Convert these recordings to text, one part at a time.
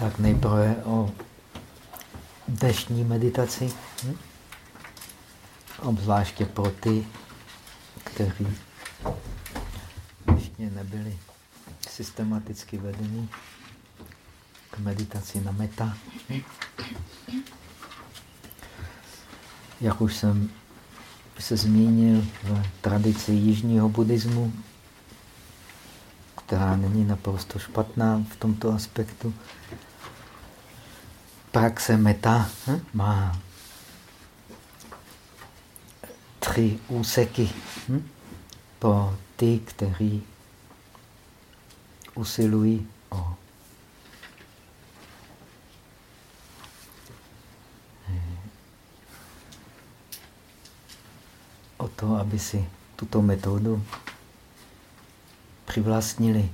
Tak nejprve o dnešní meditaci. Hm? Obzvláště pro ty, kteří ještě nebyli systematicky vedení k meditaci na meta. Jak už jsem se zmínil v tradici jižního buddhismu, která není naprosto špatná v tomto aspektu. Praxe meta hm, má tři úseky hm, pro ty, kteří usilují o o to, aby si tuto metodu přivlastnili.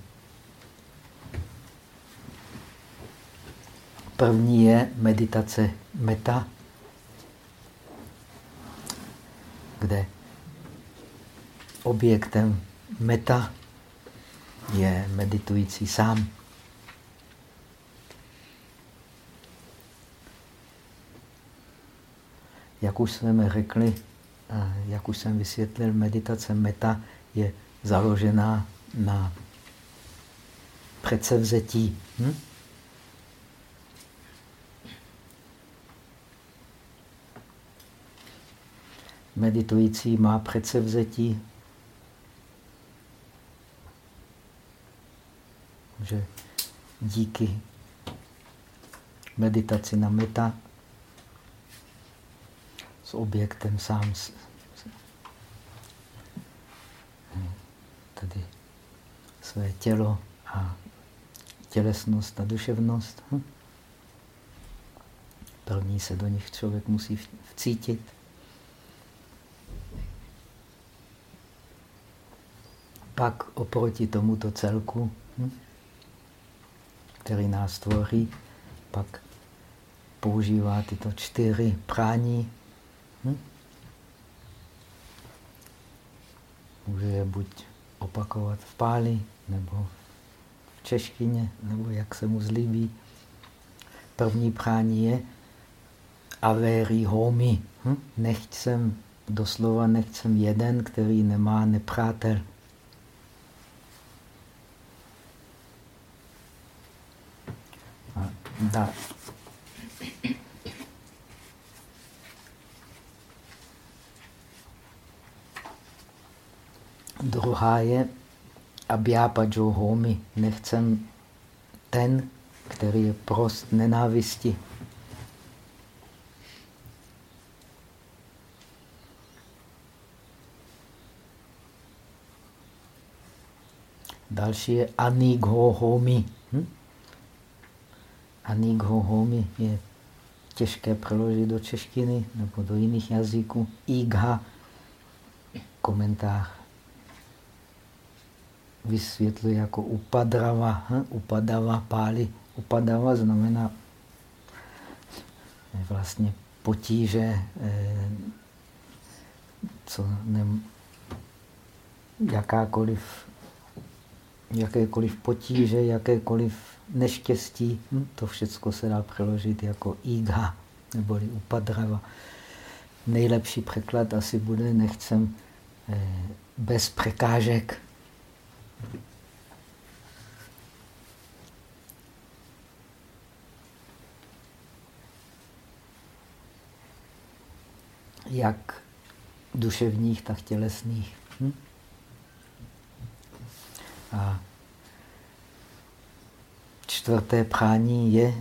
První je meditace meta, kde objektem meta je meditující sám. Jak už jsme řekli, jak už jsem vysvětlil, meditace meta je založená na předsevzetí. Hm? Meditující má předsevzetí, že díky meditaci na meta s objektem sám tady své tělo a tělesnost a duševnost. Hm? První se do nich člověk musí vcítit. Pak oproti tomuto celku, hm? který nás tvoří, pak používá tyto čtyři prání. Hm? Může je buď opakovat v páli, nebo v češtině, nebo jak se mu zlíbí. První prání je avéry homi. Hm? Nechť jsem, doslova nechť jsem jeden, který nemá nepřátel. Da, Druhá je abhyápadžo homi. Nechcem ten, který je prost nenávisti. Další je anigho homi. Hm? Anigho homi je těžké přeložit do češtiny nebo do jiných jazyků. Igha, komentář vysvětluje jako upadrava, hm? upadava pály. Upadava znamená vlastně potíže, eh, co ne, jakákoliv, jakékoliv potíže, jakékoliv neštěstí, hm? to všechno se dá přeložit jako igha, neboli upadrava. Nejlepší překlad asi bude nechcem eh, bez překážek. Jak duševních, tak tělesných. Hm? A čtvrté prání je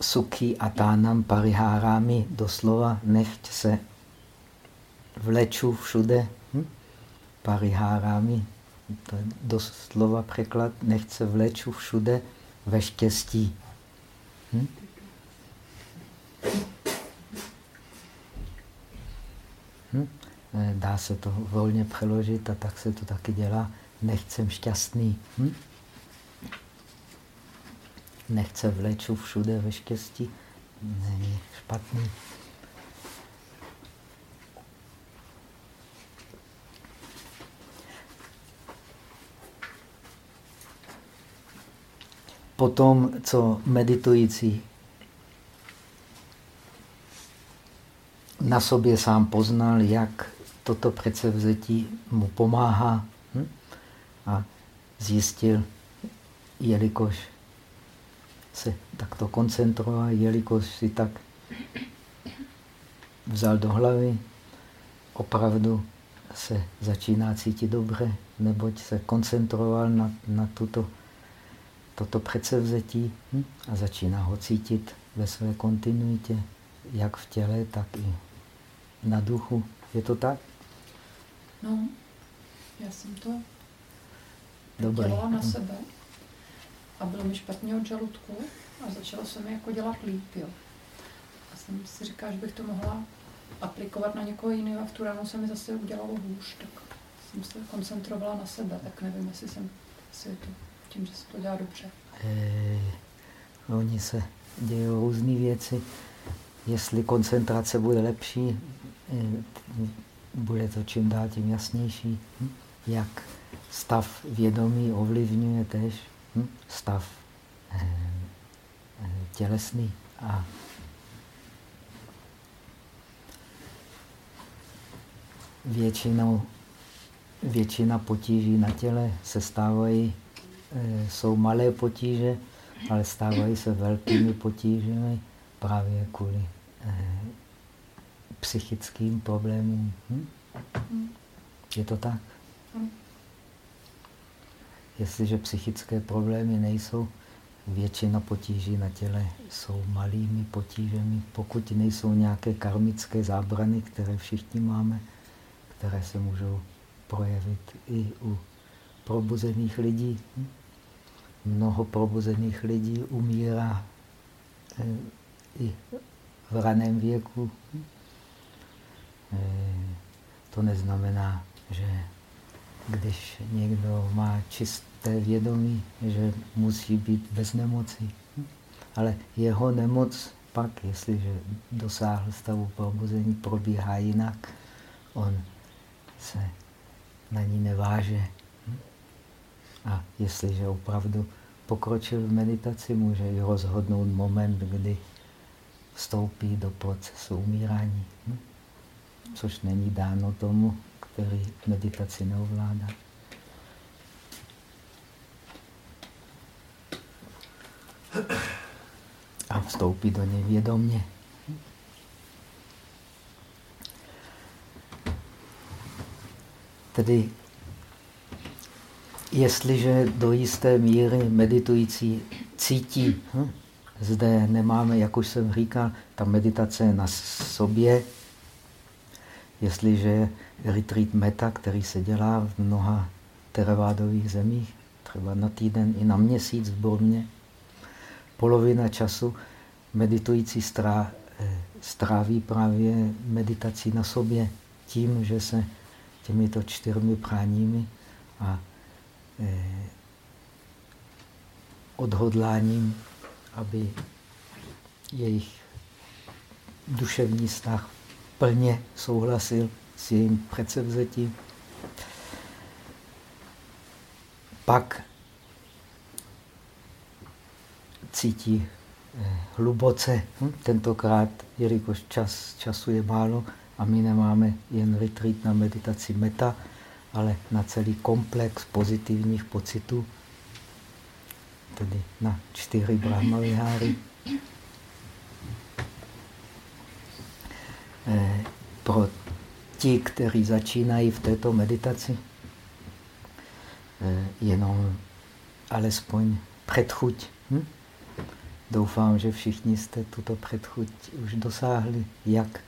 sukhi atánam parihárami, doslova nechť se vleču všude hm? parihárami, to je doslova překlad, nechce vleču všude ve štěstí. Hm? Hm? Eh, dá se to volně přeložit a tak se to taky dělá. Nechcem šťastný. Hm? Nechce vleču všude ve štěstí. Není špatný. potom, co meditující na sobě sám poznal, jak toto předsevzetí mu pomáhá hm? A zjistil, jelikož se takto koncentroval, jelikož si tak vzal do hlavy, opravdu se začíná cítit dobře, neboť se koncentroval na, na tuto, toto předsevzetí hm? a začíná ho cítit ve své kontinuitě, jak v těle, tak i na duchu. Je to tak? No, já jsem to Dobrý. dělala na sebe a bylo mi špatně od žaludku a začalo se mi jako dělat líp, jo. A jsem si říkala, že bych to mohla aplikovat na někoho jiného a v tu ránu se mi zase udělalo hůř, tak jsem se koncentrovala na sebe, tak nevím, jestli jsem si to tím, že se to dělá dobře. E, oni se dějí různé věci. Jestli koncentrace bude lepší, e, bude to čím dál tím jasnější, hm? jak stav vědomí ovlivňuje tež hm? stav e, tělesný a většinou, většina potíží na těle se stávají, eh, jsou malé potíže, ale stávají se velkými potížemi právě kvůli eh, psychickým problémům. Hm? Je to tak? Jestliže psychické problémy nejsou, většina potíží na těle jsou malými potížemi, pokud nejsou nějaké karmické zábrany, které všichni máme, které se můžou projevit i u probuzených lidí. Mnoho probuzených lidí umírá eh, i v raném věku. Eh, to neznamená, že když někdo má čisté vědomí, že musí být bez nemocí. Ale jeho nemoc pak, jestliže dosáhl stavu probuzení, probíhá jinak. On se na ní neváže. A jestliže opravdu pokročil v meditaci, může i rozhodnout moment, kdy vstoupí do procesu umírání. Což není dáno tomu, který meditaci neovládá. A vstoupí do něj vědomně. Tedy jestliže do jisté míry meditující cítí, hm, zde nemáme, jak už jsem říkal, ta meditace na sobě, jestliže retreat meta, který se dělá v mnoha teravádových zemích, třeba na týden i na měsíc v Burmě, polovina času meditující strá, eh, stráví právě meditací na sobě tím, že se těmito čtyřmi práními a eh, odhodláním, aby jejich duševní vztah plně souhlasil s jejím předsevzetím. Pak cítí eh, hluboce, hm? tentokrát, jelikož čas, času je málo, a my nemáme jen retreat na meditaci meta, ale na celý komplex pozitivních pocitů, tedy na čtyři brahmaviháry. Eh, pro ti, kteří začínají v této meditaci, eh, jenom alespoň předchuť. Hm? Doufám, že všichni jste tuto předchuť už dosáhli, jak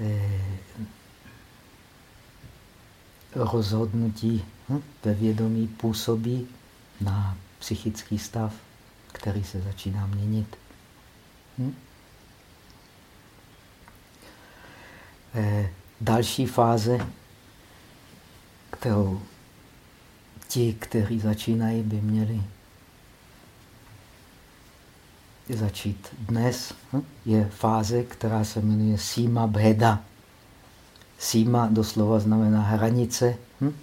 Eh, rozhodnutí hm, ve vědomí působí na psychický stav, který se začíná měnit. Hm? Eh, další fáze, kterou ti, kteří začínají, by měli začít dnes, hm, je fáze, která se jmenuje Sima Bheda. Sima doslova znamená hranice hm?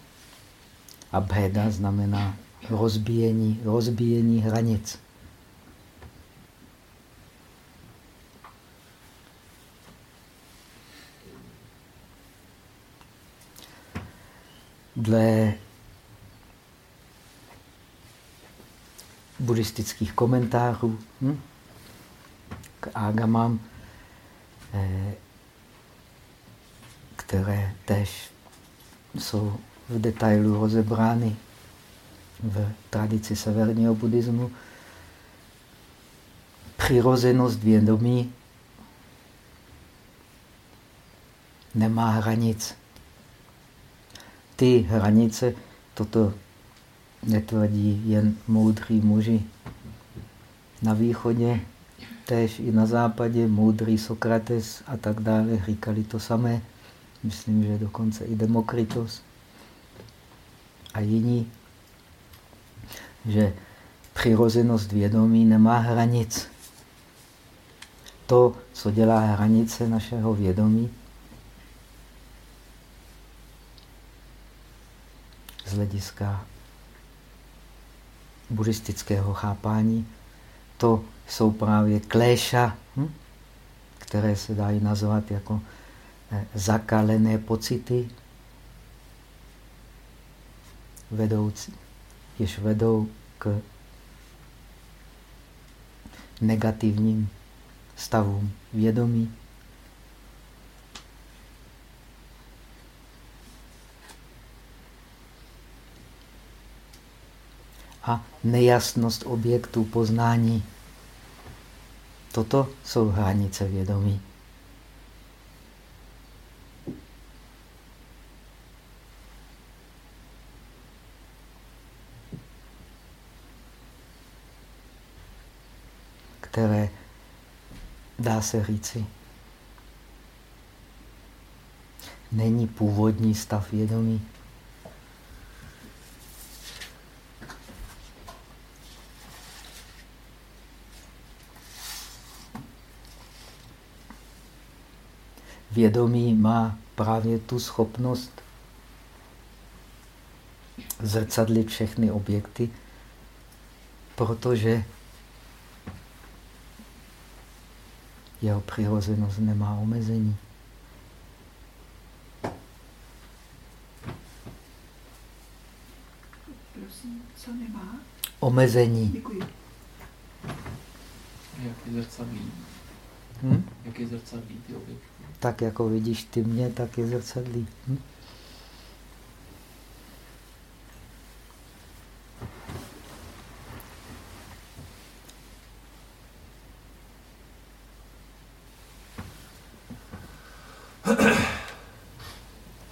a Bheda znamená rozbíjení, rozbíjení hranic. Dle buddhistických komentářů hm, k ágamám, eh, které tež jsou v detailu rozebrány v tradici severního buddhismu. Přirozenost vědomí nemá hranic. Ty hranice, toto netvrdí jen moudrý muži. Na východě, též i na západě, moudrý Sokrates a tak dále říkali to samé. Myslím, že dokonce i Demokritos a jiní, že přirozenost vědomí nemá hranic. To, co dělá hranice našeho vědomí, z hlediska buddhistického chápání, to jsou právě kléša, hm? které se dají nazvat jako eh, zakalené pocity, vedoucí, jež vedou k negativním stavům vědomí. A nejasnost objektů poznání. Toto jsou hranice vědomí. které dá se říci, není původní stav vědomí. Vědomí má právě tu schopnost zrcadlit všechny objekty, protože jeho přirozenost nemá omezení. Prosím, co nemá? Omezení. Děkuji. Jak je zrcadlí? Hm? Jak je zrcadlí ty objekty? Tak jako vidíš ty mě, tak je zrcadlí. Hm?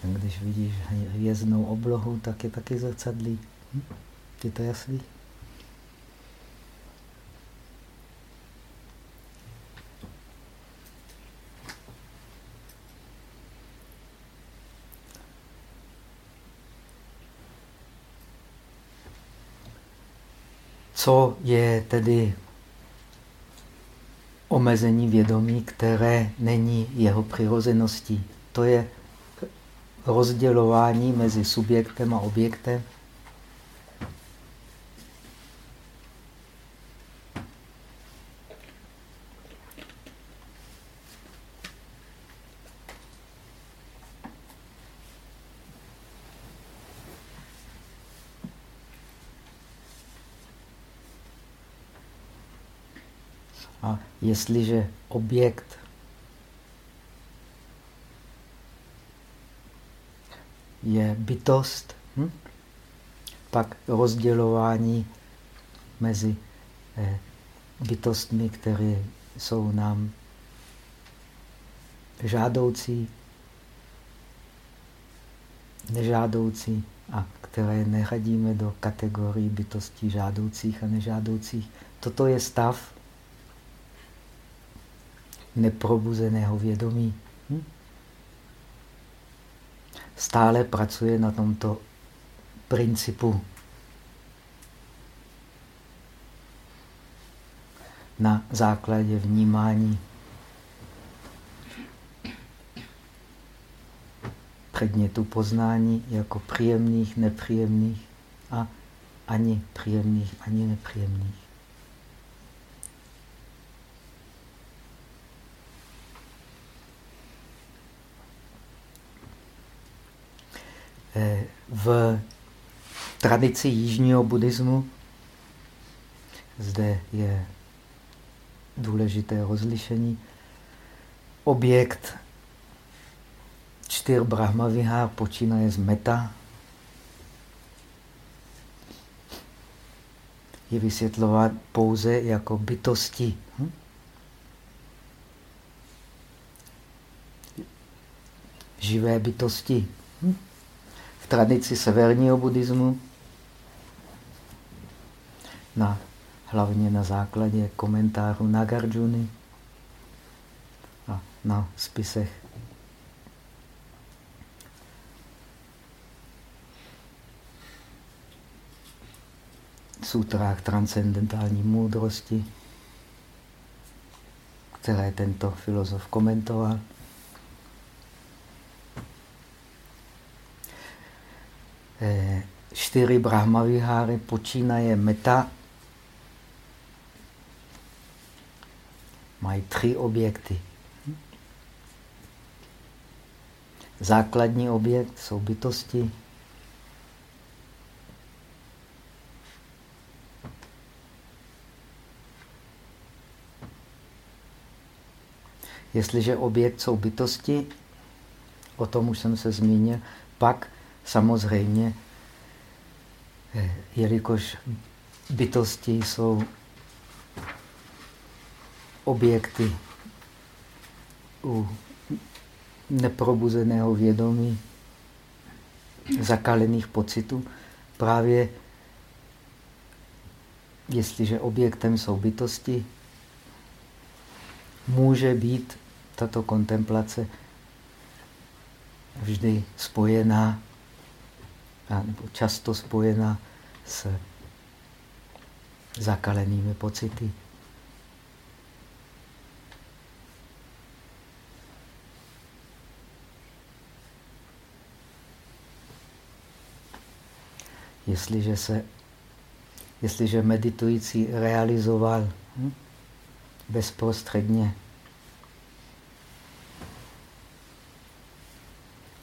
Když vidíš hvězdnou oblohu, tak je taky zrcadlí. Hm? Je to jasný? Co je tedy omezení vědomí, které není jeho přirozeností? To je rozdělování mezi subjektem a objektem. A jestliže objekt je bytost, hm? pak rozdělování mezi eh, bytostmi, které jsou nám žádoucí, nežádoucí a které neřadíme do kategorii bytostí žádoucích a nežádoucích. Toto je stav neprobuzeného vědomí. Hm? Stále pracuje na tomto principu. Na základě vnímání předmětu poznání jako příjemných, nepříjemných a ani příjemných, ani nepříjemných. V tradici jižního buddhismu zde je důležité rozlišení. Objekt čtyř brahmavihár počínaje z meta je vysvětlovat pouze jako bytosti. Hm? Živé bytosti. Hm? Tradici severního buddhismu na, hlavně na základě komentářů Nagarjuna a na spisech sutrách transcendentální moudrosti, které tento filozof komentoval. Čtyři brahmaviháry počínaje meta mají tři objekty. Základní objekt jsou bytosti, Jestliže objekt jsou bytosti, o tom už jsem se zmínil, pak samozřejmě, eh, jelikož bytosti jsou objekty u neprobuzeného vědomí, zakalených pocitů, právě jestliže objektem jsou bytosti, může být tato kontemplace vždy spojená, nebo často spojená s zakalenými pocity. Jestliže se, jestliže meditující realizoval hm, bezprostředně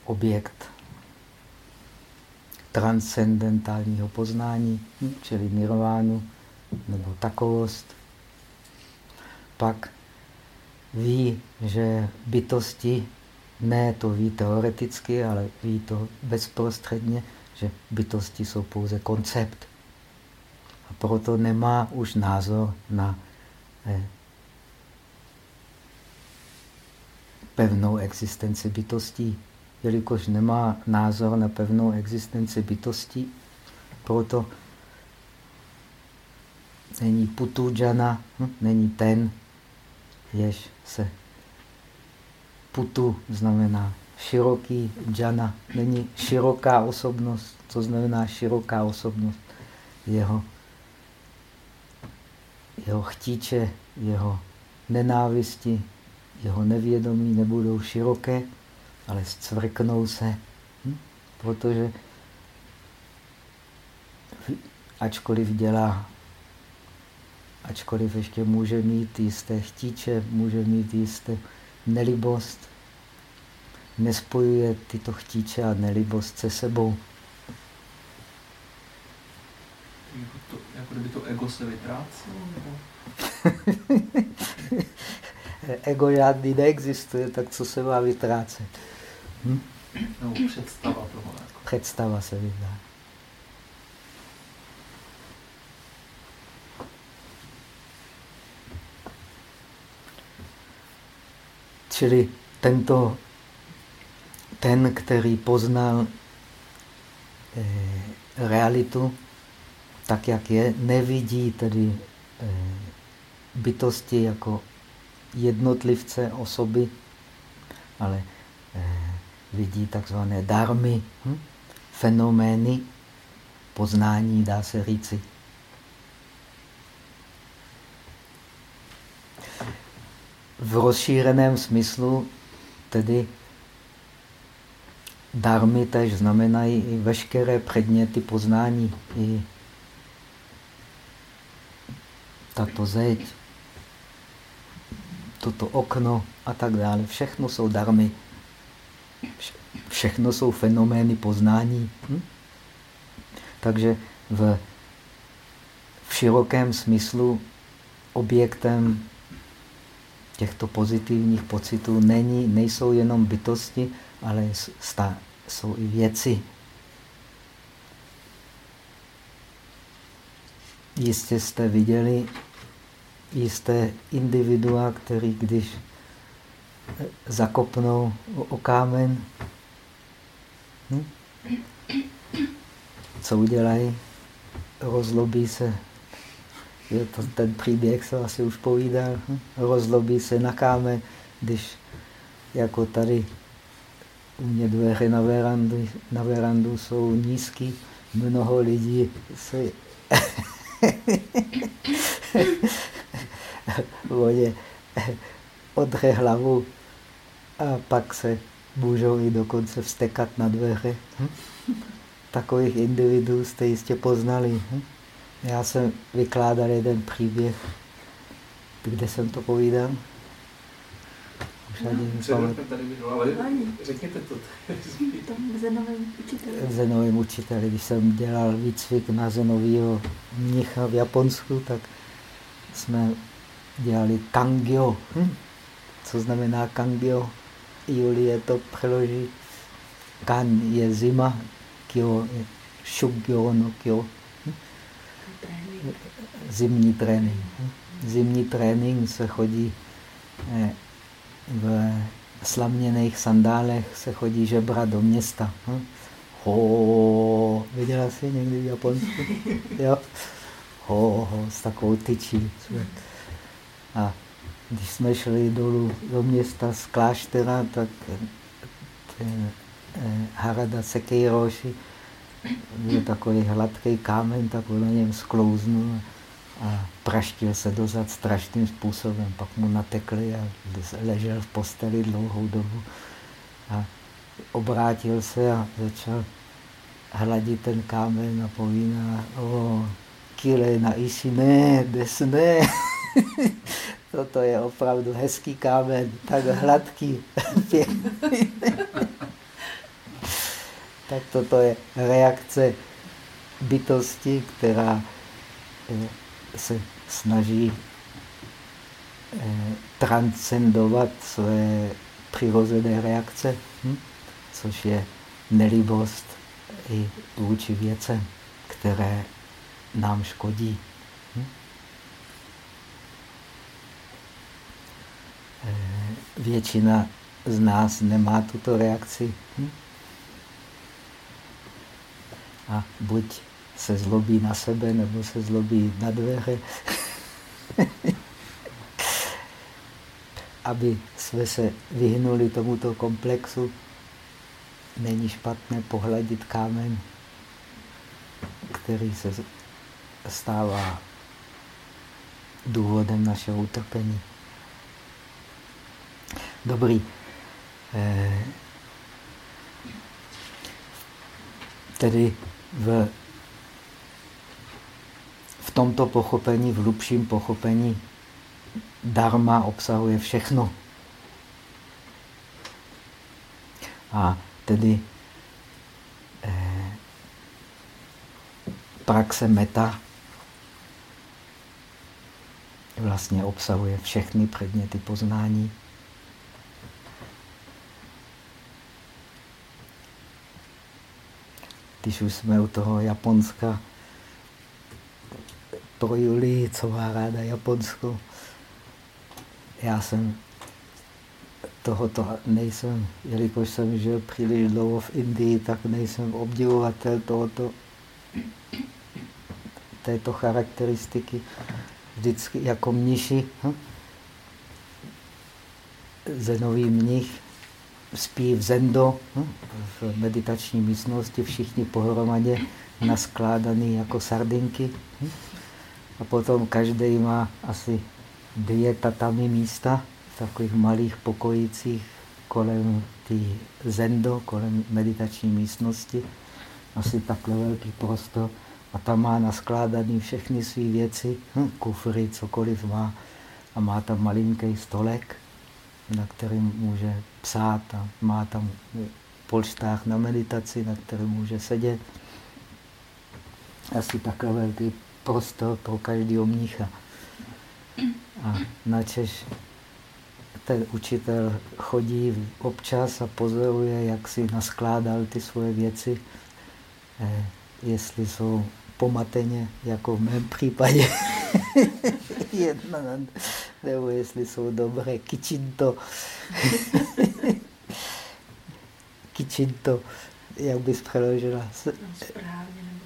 objekt transcendentálního poznání, čili nirvánu nebo takovost, pak ví, že bytosti, ne to ví teoreticky, ale ví to bezprostředně, že bytosti jsou pouze koncept. A proto nemá už názor na eh, pevnou existenci bytostí jelikož nemá názor na pevnou existenci bytosti, proto není putu džana, hm? není ten, jež se putu znamená široký džana, není široká osobnost, co znamená široká osobnost jeho, jeho chtíče, jeho nenávisti, jeho nevědomí nebudou široké, ale zcvrknou se, hm? protože ačkoliv dělá, ačkoliv ještě může mít jisté chtíče, může mít jisté nelibost, nespojuje tyto chtíče a nelibost se sebou. Jako, to, jako kdyby to ego se vytrácelo? Nebo... ego žádný neexistuje, tak co se má vytrácet? Hm? No, představa toho. Jako. Představa se vydá. Čili tento, ten, který poznal eh, realitu tak, jak je, nevidí tedy eh, bytosti jako jednotlivce, osoby, ale eh, vidí takzvané darmy, hm? fenomény poznání, dá se říci. V rozšířeném smyslu tedy darmy tež znamenají i veškeré předměty poznání, i tato zeď, toto okno a tak dále. Všechno jsou darmy. Všechno jsou fenomény poznání. Hm? Takže v, v širokém smyslu objektem těchto pozitivních pocitů není, nejsou jenom bytosti, ale sta, jsou i věci. Jistě jste viděli jisté individua, který když zakopnou o kámen, hm? co udělají? Rozlobí se. Je to, ten příběh se asi už povídal. Hm? Rozlobí se na kámen, když jako tady u mě dveře na verandu, na verandu jsou nízký, mnoho lidí se vodě odře hlavu a pak se můžou i dokonce vstekat na dveře. Hm? Takových individuů jste jistě poznali. Hm? Já jsem vykládal jeden příběh, kde jsem to povídal. Už ani no, tady bylo, ale řekněte to. v zenovém učiteli. V zenovém učiteli. Když jsem dělal výcvik na zenového mnicha v Japonsku, tak jsme dělali kangyo. Hm? Co znamená kangyo? Julie to přeloží. Kan je zima, kyo je shugyo no kyo. Hm? Zimní trénink. Zimní trénink se chodí eh, v slaměných sandálech se chodí žebra do města. Hm? Ho, viděla jsi někdy v Japonsku? Jo? Ho, ho, s takovou tyčí. A když jsme šli dolů do města z kláštera, tak ten eh, Harada Sekeiroshi byl takový hladký kámen, tak on na něm sklouznul a praštil se dozad strašným způsobem. Pak mu natekli a ležel v posteli dlouhou dobu. A obrátil se a začal hladit ten kámen a povíná, o, kile na ishi ne, ne. Toto je opravdu hezký kámen, tak hladký. tak toto je reakce bytosti, která eh, se snaží eh, transcendovat své přirozené reakce, hm? což je nelibost i vůči věcem, které nám škodí. Hm? Eh, většina z nás nemá tuto reakci. Hm? A buď se zlobí na sebe nebo se zlobí na dveře. Aby jsme se vyhnuli tomuto komplexu, není špatné pohladit kámen, který se stává důvodem našeho utrpení. Dobrý. Eh, tedy v tomto pochopení, v hlubším pochopení, dharma obsahuje všechno. A tedy eh, praxe meta vlastně obsahuje všechny předměty poznání. Když už jsme u toho Japonska, pro Julii, co má ráda Japonsko. Já jsem tohoto nejsem, jelikož jsem žil příliš dlouho v Indii, tak nejsem obdivovatel tohoto, této charakteristiky. Vždycky jako mniši, hm? zenový mnich spí v zendo, hm? v meditační místnosti, všichni pohromadě naskládaný jako sardinky. A potom každý má asi dvě tatami místa v takových malých pokojicích kolem tý zendo, kolem meditační místnosti. Asi takhle velký prostor. a tam má naskládaný všechny své věci, hm, kufry, cokoliv má. A má tam malinký stolek, na kterým může psát a má tam polštář na meditaci, na kterém může sedět. Asi takový velký prostor pro každého mnicha. A načež ten učitel chodí občas a pozoruje, jak si naskládal ty svoje věci, eh, jestli jsou pomateně, jako v mém případě, jedna, nebo jestli jsou dobré, kičinto. kičinto, jak bys přeložila? Správně, nebo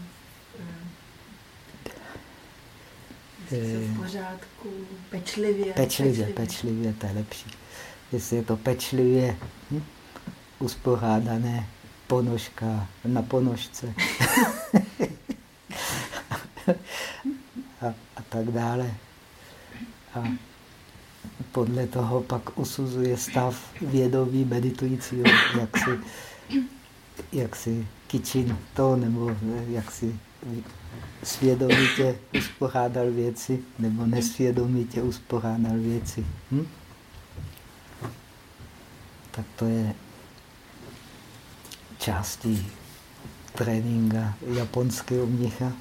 eh, v pořádku, pečlivě. Pečlivě, pečlivě, to je lepší. Jestli je to pečlivě hm? uspořádané, ponožka na ponožce tak dále. A podle toho pak usuzuje stav vědomí meditujícího, jak si, jak si kyčin to, nebo jak si svědomitě uspořádal věci, nebo nesvědomitě uspořádal věci. Hm? Tak to je částí tréninka japonského mnicha.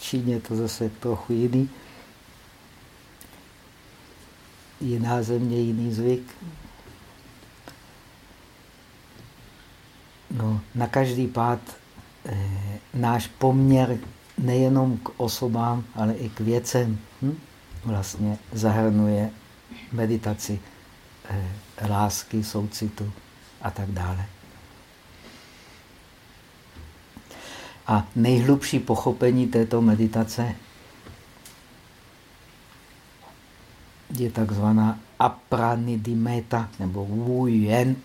Číně to zase trochu jiný. Jiná země, jiný zvyk. No, na každý pád eh, náš poměr nejenom k osobám, ale i k věcem hm? vlastně zahrnuje meditaci eh, lásky, soucitu a tak dále. A nejhlubší pochopení této meditace je takzvaná apranidimeta nebo wuyen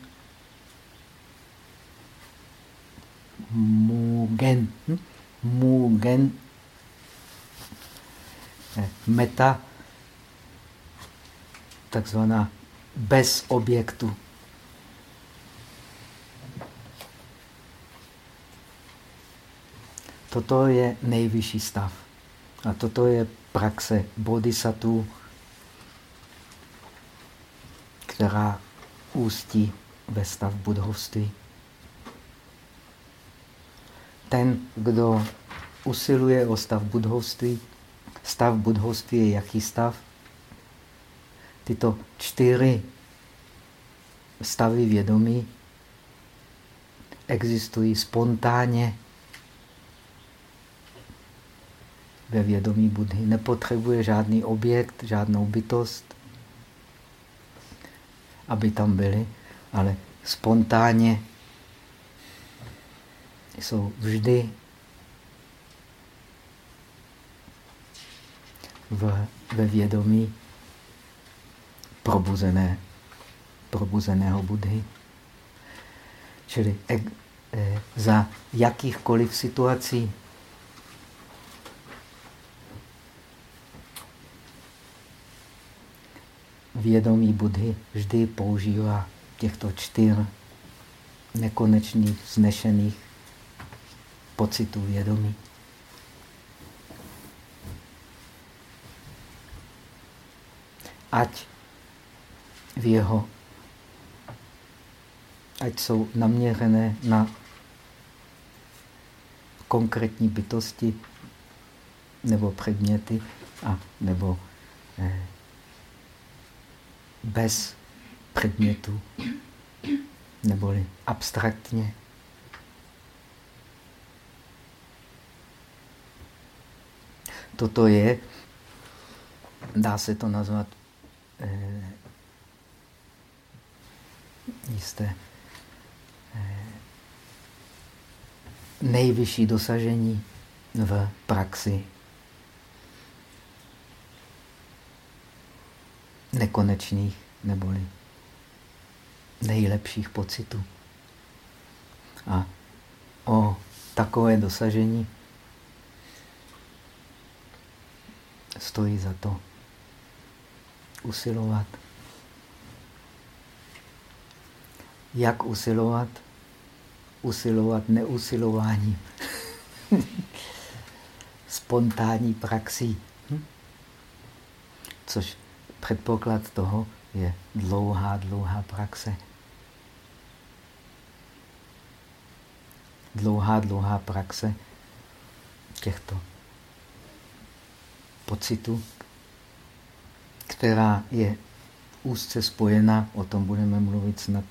mugen. Hm? Mugen meta takzvaná bez objektu. Toto je nejvyšší stav. A toto je praxe bodhisattva, která ústí ve stav budhovství. Ten, kdo usiluje o stav budhovství, stav budhovství je jaký stav? Tyto čtyři stavy vědomí existují spontánně ve vědomí Budhy. Nepotřebuje žádný objekt, žádnou bytost, aby tam byly, ale spontánně jsou vždy v, ve vědomí probuzené, probuzeného Budhy. Čili e, e, za jakýchkoliv situací vědomí Budhy vždy používá těchto čtyř nekonečných, znešených pocitů vědomí. Ať v jeho, ať jsou naměřené na konkrétní bytosti nebo předměty a nebo eh, bez předmětu, neboli abstraktně. Toto je, dá se to nazvat eh, jisté eh, nejvyšší dosažení v praxi nekonečných neboli nejlepších pocitů. A o takové dosažení stojí za to usilovat. Jak usilovat? Usilovat neusilováním. spontánní praxí. Hm? Což předpoklad toho je dlouhá, dlouhá praxe. Dlouhá, dlouhá praxe těchto pocitů, která je úzce spojena, o tom budeme mluvit snad,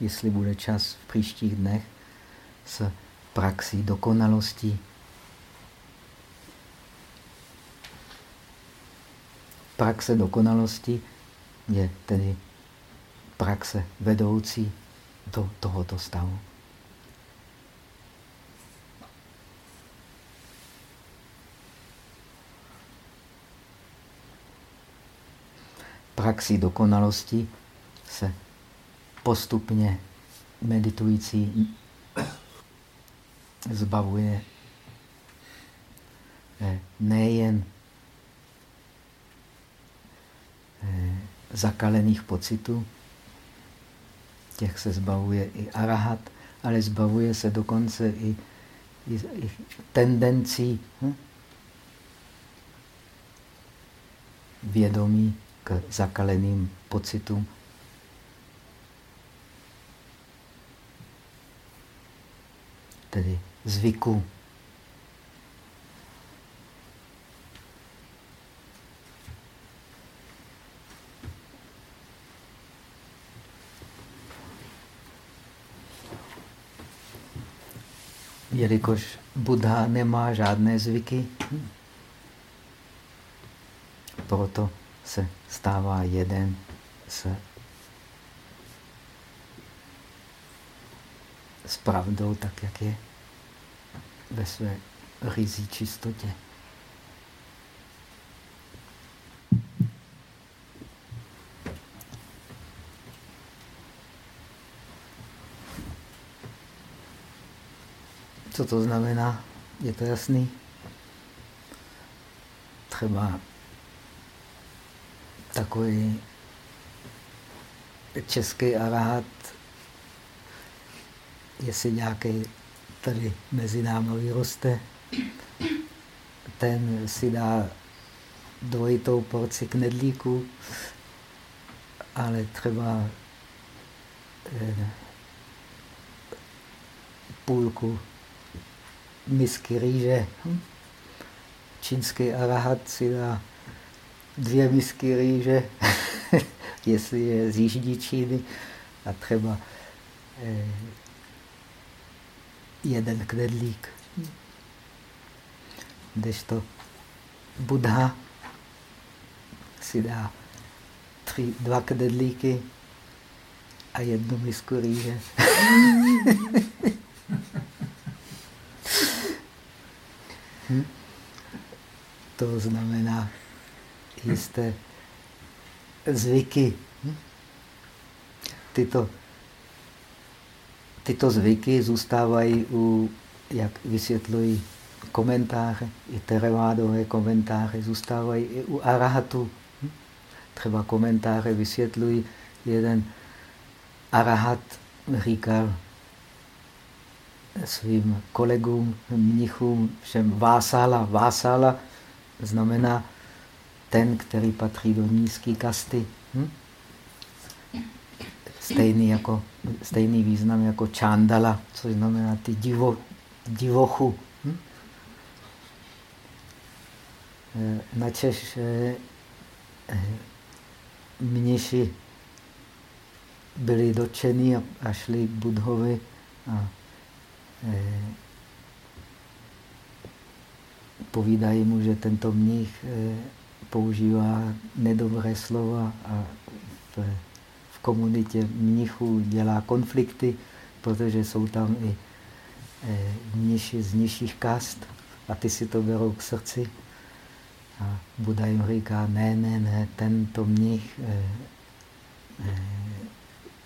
jestli bude čas v příštích dnech, s praxí dokonalostí. Praxe dokonalosti je tedy praxe vedoucí do tohoto stavu. praxi dokonalosti se postupně meditující zbavuje eh, nejen zakalených pocitů, těch se zbavuje i arahat, ale zbavuje se dokonce i, i, i tendencí hm? vědomí k zakaleným pocitům. Tedy zvyku. Jelikož Buddha nemá žádné zvyky, proto se stává jeden s, s pravdou, tak jak je ve své rizí čistotě. Co to znamená? Je to jasný? Třeba takový český arát, jestli nějaký tady mezi námi vyroste, ten si dá dvojitou porci knedlíku, ale třeba půlku misky rýže. Hm? Čínský arahat si dá dvě misky rýže, jestli je z Jižní Číny, a třeba eh, jeden knedlík. to Buddha si dá tři, dva knedlíky a jednu misku rýže. hm? To znamená, jisté zvyky. Tyto, tyto zvyky zůstávají u, jak vysvětlují komentáře, i terevádové komentáře, zůstávají i u arahatu. Třeba komentáře vysvětlují, jeden arahat říkal svým kolegům, mnichům, všem vásala. Vásala znamená ten, který patří do nízké kasty. Hm? Stejný, jako, stejný význam jako čándala, což znamená ty divo, divochu. Hm? Eh, načež eh, eh, mniši byli dotčení a, a šli k Budhovi a povídají mu, že tento mnich eh, používá nedobré slova a v, v komunitě mnichů dělá konflikty, protože jsou tam i e, mniši z nižších kast a ty si to berou k srdci. A Buda jim říká, ne, ne, ne, tento mnich e, e,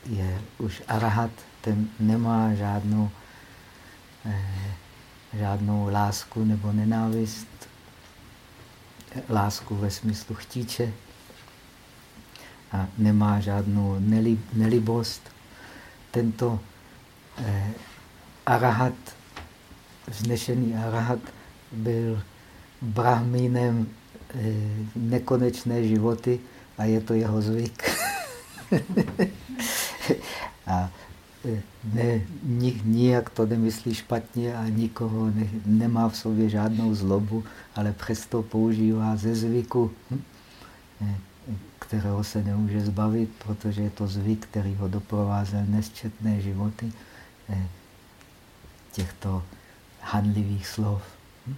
je už arahat, ten nemá žádnou, žádnou lásku nebo nenávist lásku ve smyslu chtíče a nemá žádnou nelib, nelibost. Tento eh, arahat, vznešený arahat byl brahmínem eh, nekonečné životy a je to jeho zvyk. a ne, ni, nijak to nemyslí špatně a nikoho ne, nemá v sobě žádnou zlobu, ale přesto používá ze zvyku, hm? Eh, kterého se nemůže zbavit, protože je to zvyk, který ho doprovázel nesčetné životy těchto handlivých slov. Hm?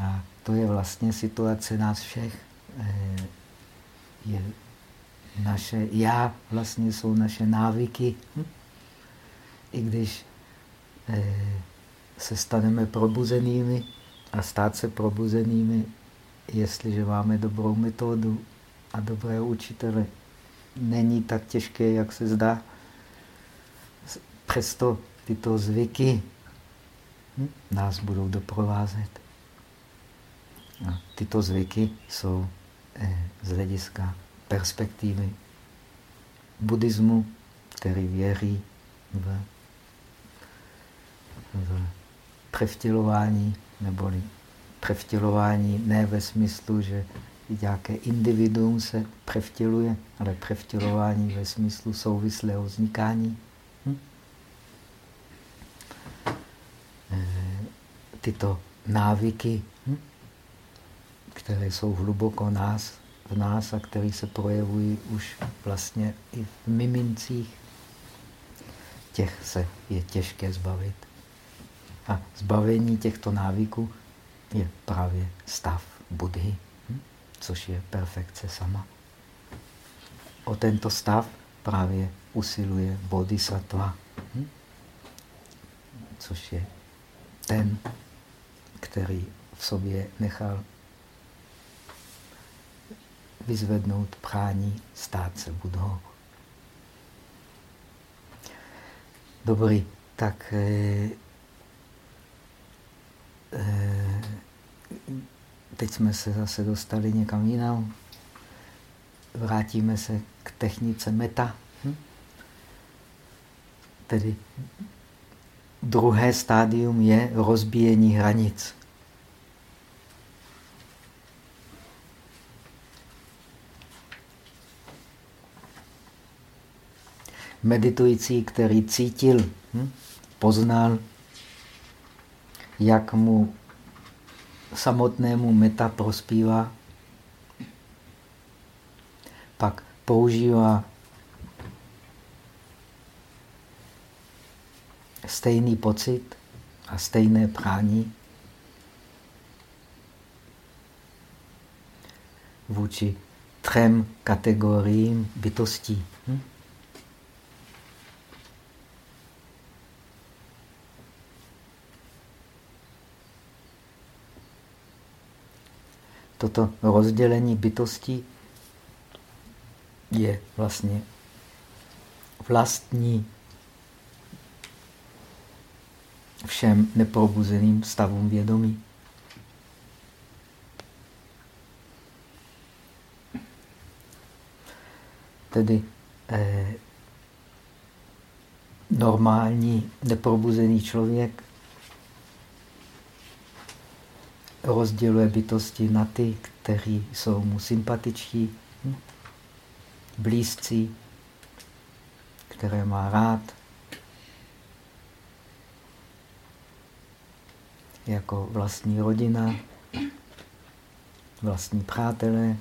A to je vlastně situace nás všech. Eh, je naše já vlastně jsou naše návyky. Hm? I když eh, se staneme probuzenými a stát se probuzenými, jestliže máme dobrou metodu a dobré učitele, není tak těžké, jak se zdá. Přesto tyto zvyky hm, nás budou doprovázet. A tyto zvyky jsou eh, z hlediska perspektivy buddhismu, který věří v, v převtělování, neboli převtělování ne ve smyslu, že nějaké individuum se převtěluje, ale převtělování ve smyslu souvislého vznikání. Hm? Eh, tyto návyky které jsou hluboko nás, v nás a které se projevují už vlastně i v mimincích, těch se je těžké zbavit. A zbavení těchto návyků je právě stav Budhy, hm? což je perfekce sama. O tento stav právě usiluje bodhisattva, hm? což je ten, který v sobě nechal vyzvednout prání stát se budhou. Dobrý, tak eh, eh, teď jsme se zase dostali někam jinam. Vrátíme se k technice meta. Hm? Tedy druhé stádium je rozbíjení hranic. Meditující, který cítil, hm, poznal, jak mu samotnému meta prospívá, pak používá stejný pocit a stejné prání vůči třem kategoriím bytostí. Hm? Toto rozdělení bytosti je vlastně vlastní všem neprobuzeným stavům vědomí. Tedy eh, normální neprobuzený člověk rozděluje bytosti na ty, kteří jsou mu sympatičtí, hm? blízcí, které má rád, jako vlastní rodina, vlastní přátelé,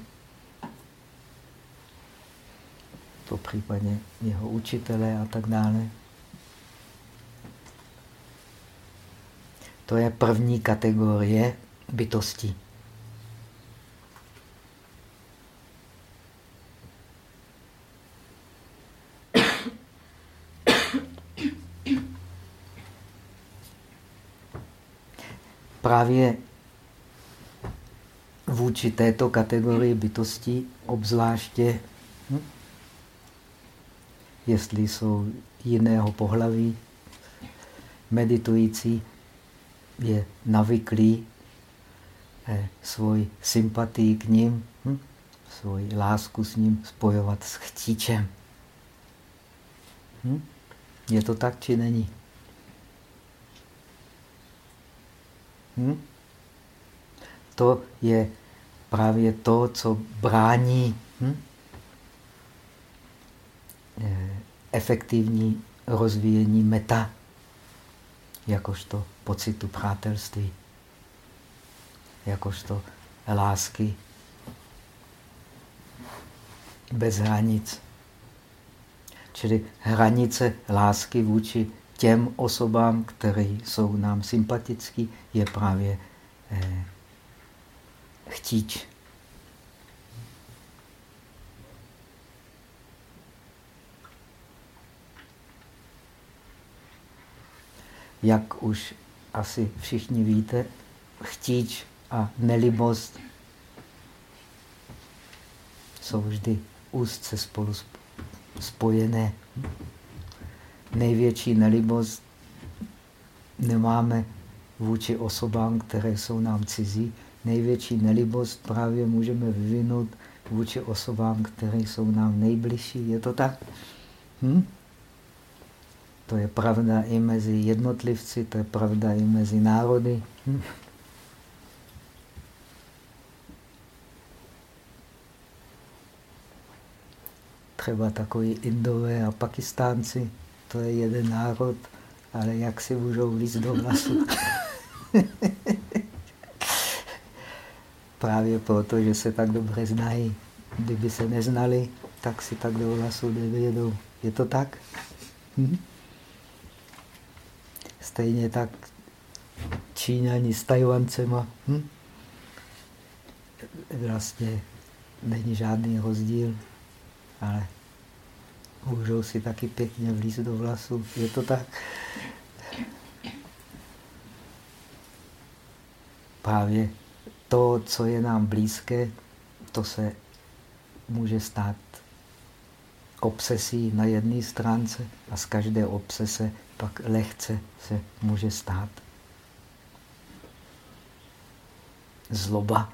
po případě jeho učitelé a tak dále. To je první kategorie bytosti. Právě vůči této kategorii bytosti, obzvláště hm, jestli jsou jiného pohlaví, meditující je navyklý eh, svůj sympatii k ním, hm? svoji lásku s ním spojovat s chtíčem. Hm? Je to tak, či není? Hm? to je právě to, co brání hm? Eh, efektivní rozvíjení meta, jakožto pocitu přátelství, jakožto lásky bez hranic. Čili hranice lásky vůči těm osobám, které jsou nám sympatický, je právě eh, chtíč. Jak už asi všichni víte, chtíč a nelibost jsou vždy úzce spolu spojené. Největší nelibost nemáme vůči osobám, které jsou nám cizí. Největší nelibost právě můžeme vyvinout vůči osobám, které jsou nám nejbližší. Je to tak? Hm? To je pravda i mezi jednotlivci, to je pravda i mezi národy. Hm? Třeba takový Indové a Pakistánci, to je jeden národ, ale jak si můžou líst do vlasu? Právě proto, že se tak dobře znají. Kdyby se neznali, tak si tak do vlasu nevědou. Je to tak? Hm? Stejně tak Číňani s Tajvancema. Hm? Vlastně není žádný rozdíl, ale můžou si taky pěkně vlízt do vlasu. Je to tak? Právě to, co je nám blízké, to se může stát obsesí na jedné stránce a z každé obsese pak lehce se může stát zloba.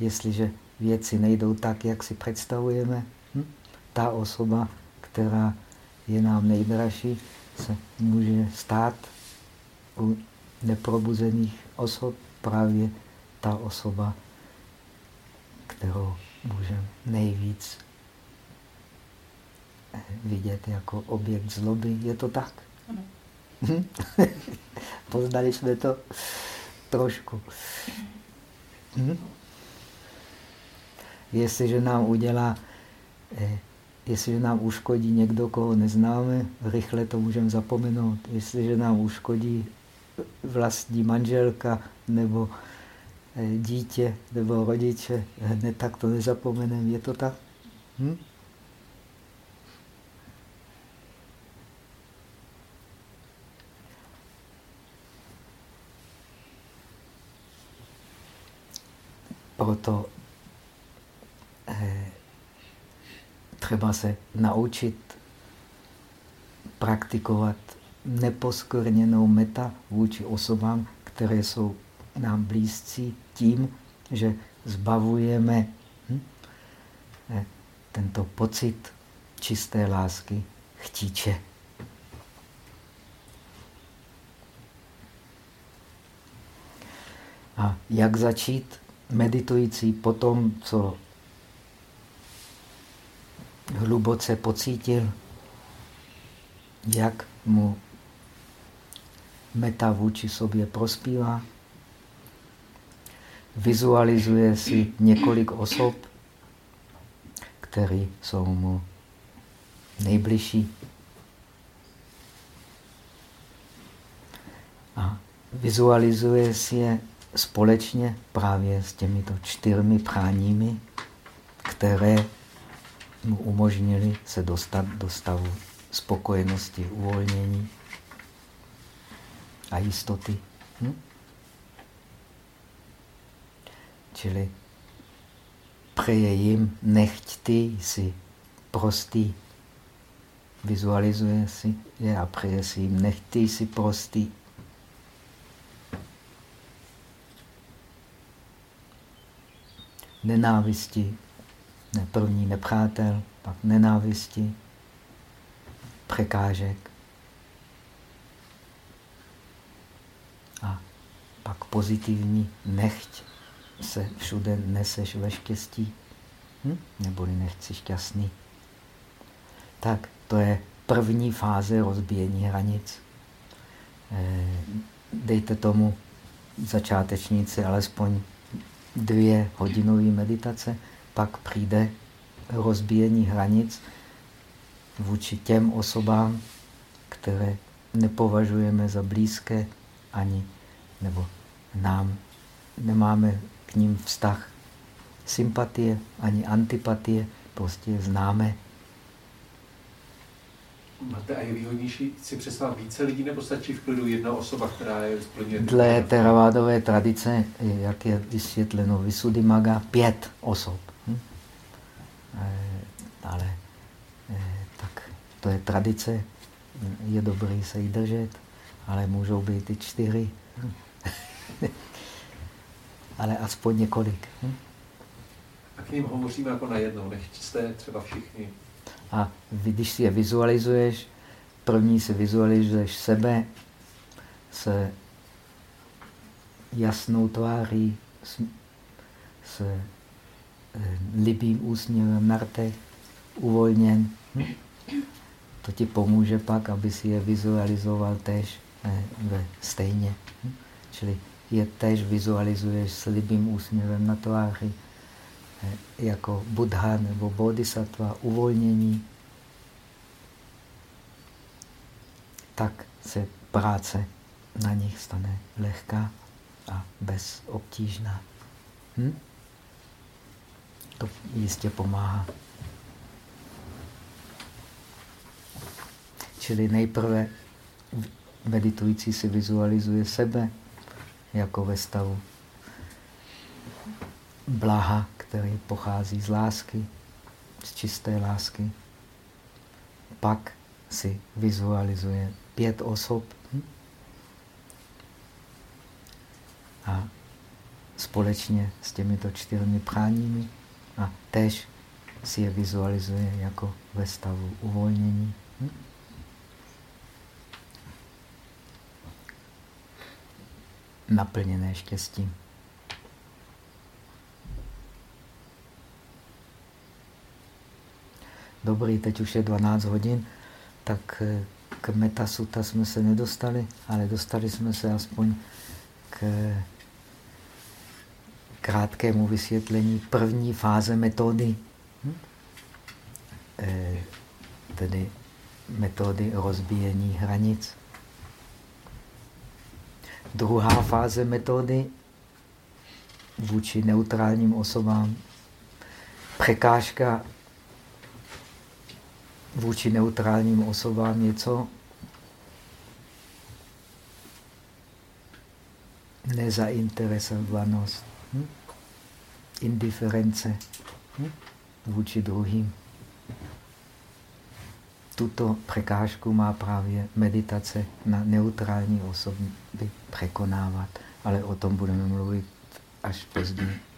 Jestliže věci nejdou tak, jak si představujeme, hm? ta osoba, která je nám nejdražší, se může stát u neprobuzených osob právě ta osoba, kterou můžeme nejvíc eh, vidět jako objekt zloby. Je to tak? Ano. Poznali jsme to trošku. Hm? Jestliže nám udělá, eh, jestliže nám uškodí někdo, koho neznáme, rychle to můžeme zapomenout. Jestliže nám uškodí vlastní manželka nebo eh, dítě nebo rodiče, hned tak to nezapomeneme. Je to tak? Hm? Proto třeba se naučit praktikovat neposkorněnou meta vůči osobám, které jsou nám blízcí tím, že zbavujeme hm, eh, tento pocit čisté lásky chtíče. A jak začít? Meditující po tom, co hluboce pocítil, jak mu meta vůči sobě prospívá. Vizualizuje si několik osob, které jsou mu nejbližší. A vizualizuje si je společně právě s těmito čtyřmi práními, které mu umožnili se dostat do stavu spokojenosti, uvolnění a jistoty. Hm? Čili přeje jim, nechť ty jsi prostý. Vizualizuje si je a přeje si jim, nechť ty jsi prostý. Nenávisti, ne, první nepřátel, pak nenávisti, překážek. A pak pozitivní nechť se všude neseš ve štěstí. Hm? Neboli nechci šťastný. Tak to je první fáze rozbíjení hranic. Eh, dejte tomu začátečníci alespoň dvě hodinové meditace, pak přijde rozbíjení hranic vůči těm osobám, které nepovažujeme za blízké ani, nebo nám nemáme k ním vztah sympatie ani antipatie, prostě je známe. Máte a je výhodnější si představit více lidí, nebo stačí v klidu jedna osoba, která je splně... Dle teravádové tradice, jak je vysvětleno Visuddhimaga, pět osob. Hm? E, ale e, tak to je tradice, je dobrý se jí držet, ale můžou být i čtyři. Ale aspoň několik. A k ním hovoříme jako najednou, nechť jste třeba všichni. A když si je vizualizuješ, první si vizualizuješ sebe s jasnou tváří, s, s eh, libým úsměvem na rtech, uvolněn. To ti pomůže pak, aby si je vizualizoval tež eh, ve stejně. Čili je tež vizualizuješ s libým úsměvem na tváři, eh, jako Buddha nebo Bodhisattva, uvolnění, tak se práce na nich stane lehká a bezobtížná. Hm? To jistě pomáhá. Čili nejprve meditující si vizualizuje sebe jako ve stavu blaha, který pochází z lásky, z čisté lásky. Pak si vizualizuje pět osob a společně s těmito čtyřmi práními a tež si je vizualizuje jako ve stavu uvolnění. Hm? Naplněné štěstím. Dobrý, teď už je 12 hodin, tak eh, k metasuta jsme se nedostali, ale dostali jsme se aspoň k krátkému vysvětlení první fáze metody, hm? e, tedy metody rozbíjení hranic. Druhá fáze metody vůči neutrálním osobám, překážka vůči neutrálním osobám je co? Nezainteresovanost? Indiference hm? vůči druhým. Tuto překážku má právě meditace na neutrální osoby překonávat, ale o tom budeme mluvit až později.